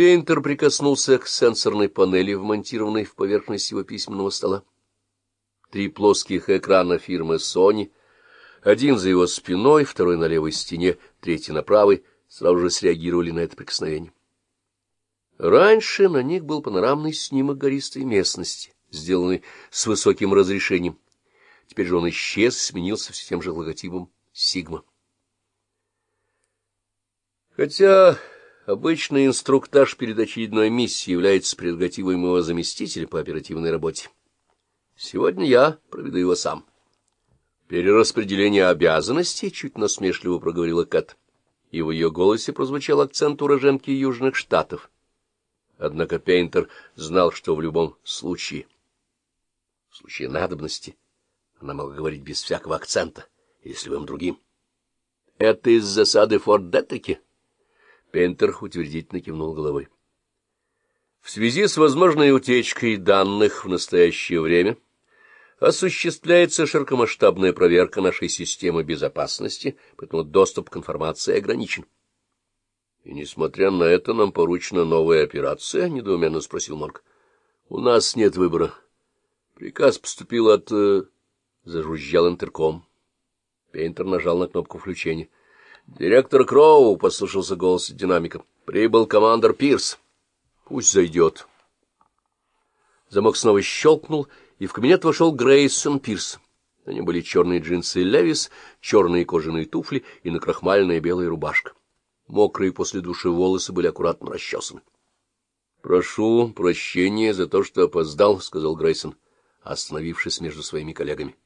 Пейнтер прикоснулся к сенсорной панели, вмонтированной в поверхность его письменного стола. Три плоских экрана фирмы Sony, один за его спиной, второй на левой стене, третий на правой, сразу же среагировали на это прикосновение. Раньше на них был панорамный снимок гористой местности, сделанный с высоким разрешением. Теперь же он исчез сменился все тем же логотипом «Сигма». Хотя обычный инструктаж перед очередной миссией является прерогативой моего заместителя по оперативной работе, сегодня я проведу его сам. Перераспределение обязанностей, чуть насмешливо проговорила Кэт, и в ее голосе прозвучал акцент уроженки Южных Штатов. Однако Пейнтер знал, что в любом случае, в случае надобности, она могла говорить без всякого акцента, если любым другим. — Это из засады Форт Детеки? Пейнтер утвердительно кивнул головой. В связи с возможной утечкой данных в настоящее время осуществляется широкомасштабная проверка нашей системы безопасности, поэтому доступ к информации ограничен. — И, несмотря на это, нам поручена новая операция? — недоуменно спросил Морг. — У нас нет выбора. Приказ поступил от... Э, зажужжал интерком. Пейнтер нажал на кнопку включения. — Директор Кроу, — послушался голос динамика, — прибыл командор Пирс. — Пусть зайдет. Замок снова щелкнул, и в кабинет вошел Грейсон Пирс. На нем были черные джинсы Левис, черные кожаные туфли и накрахмальная белая рубашка. Мокрые после души волосы были аккуратно расчесаны. — Прошу прощения за то, что опоздал, — сказал Грейсон, остановившись между своими коллегами.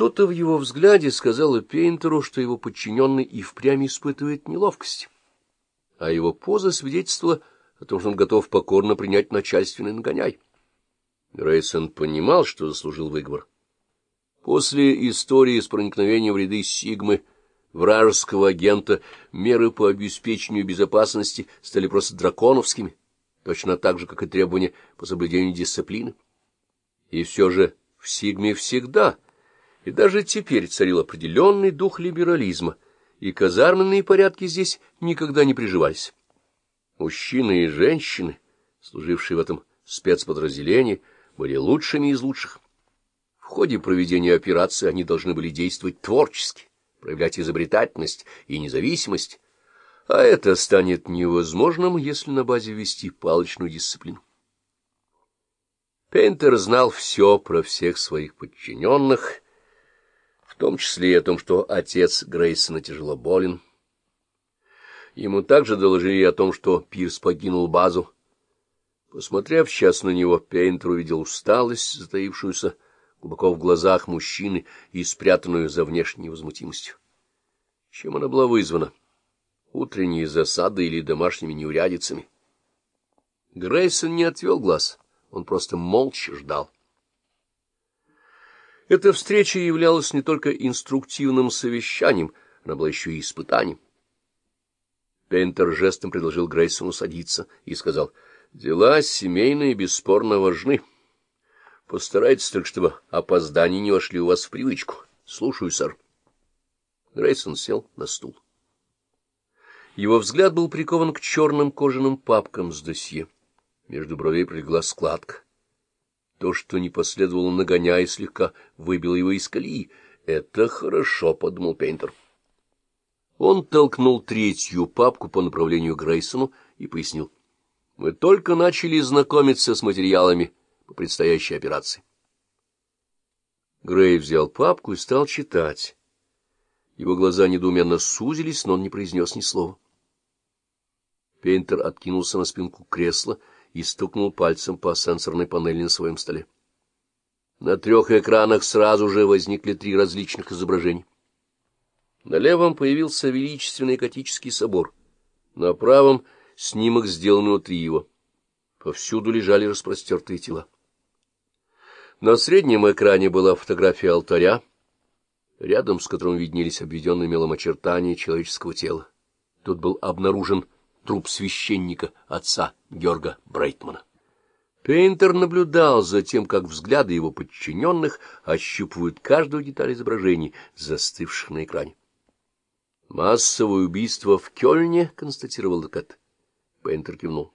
Что-то в его взгляде сказало Пейнтеру, что его подчиненный и впрямь испытывает неловкость, а его поза свидетельствовала о том, что он готов покорно принять начальственный нагоняй. Грейсон понимал, что заслужил выговор. После истории с проникновением в ряды Сигмы вражеского агента меры по обеспечению безопасности стали просто драконовскими, точно так же, как и требования по соблюдению дисциплины. И все же в Сигме всегда, и даже теперь царил определенный дух либерализма, и казарменные порядки здесь никогда не приживались. Мужчины и женщины, служившие в этом спецподразделении, были лучшими из лучших. В ходе проведения операции они должны были действовать творчески проявлять изобретательность и независимость, а это станет невозможным, если на базе вести палочную дисциплину. Пейнтер знал все про всех своих подчиненных, том числе и о том, что отец Грейсона тяжело болен. Ему также доложили о том, что Пирс покинул базу. Посмотрев сейчас на него, Пейнтер увидел усталость, затаившуюся глубоко в глазах мужчины и спрятанную за внешней невозмутимостью. Чем она была вызвана? Утренние засады или домашними неурядицами? Грейсон не отвел глаз, он просто молча ждал. Эта встреча являлась не только инструктивным совещанием, она была еще и испытанием. Пейнтер жестом предложил Грейсону садиться и сказал, — Дела семейные бесспорно важны. Постарайтесь только, чтобы опоздания не вошли у вас в привычку. Слушаю, сэр. Грейсон сел на стул. Его взгляд был прикован к черным кожаным папкам с досье. Между бровей прилегла складка. То, что не последовало нагоняя, слегка выбило его из колеи. «Это хорошо», — подумал Пейнтер. Он толкнул третью папку по направлению Грейсону и пояснил. «Мы только начали знакомиться с материалами по предстоящей операции. Грей взял папку и стал читать. Его глаза недоуменно сузились, но он не произнес ни слова. Пейнтер откинулся на спинку кресла и стукнул пальцем по сенсорной панели на своем столе. На трех экранах сразу же возникли три различных изображения. На левом появился величественный готический собор, на правом — снимок, сделанный внутри его. Повсюду лежали распростертые тела. На среднем экране была фотография алтаря, рядом с которым виднелись обведенные мелом очертания человеческого тела. Тут был обнаружен труп священника, отца Георга Брейтмана. Пейнтер наблюдал за тем, как взгляды его подчиненных ощупывают каждую деталь изображений, застывших на экране. Массовое убийство в Кёльне, — констатировал адвокат. Пейнтер кивнул.